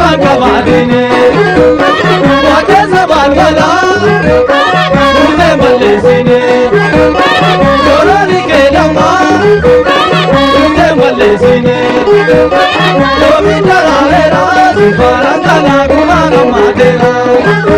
Bakabadine, Wakesa Bakala, Ule Malesine, Yoroni Kedama, Ule Malesine, Yomi Tararera, Farangana Kumana Madera. Yana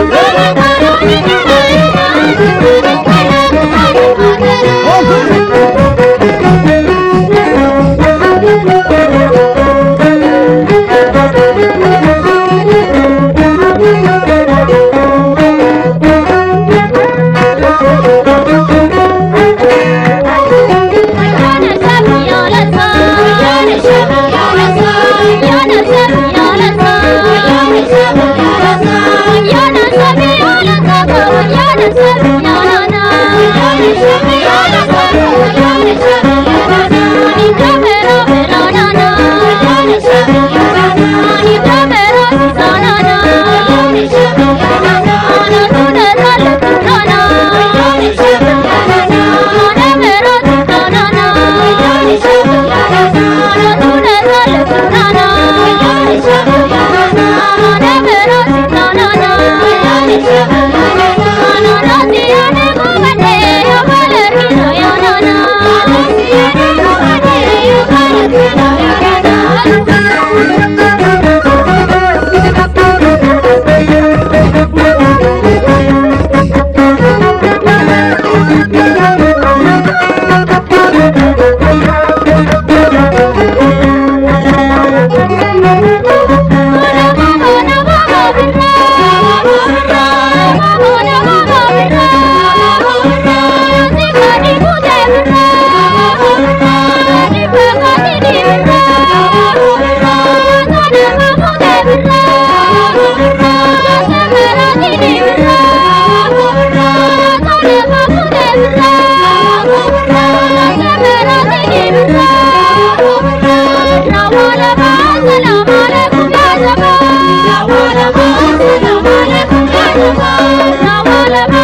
na wala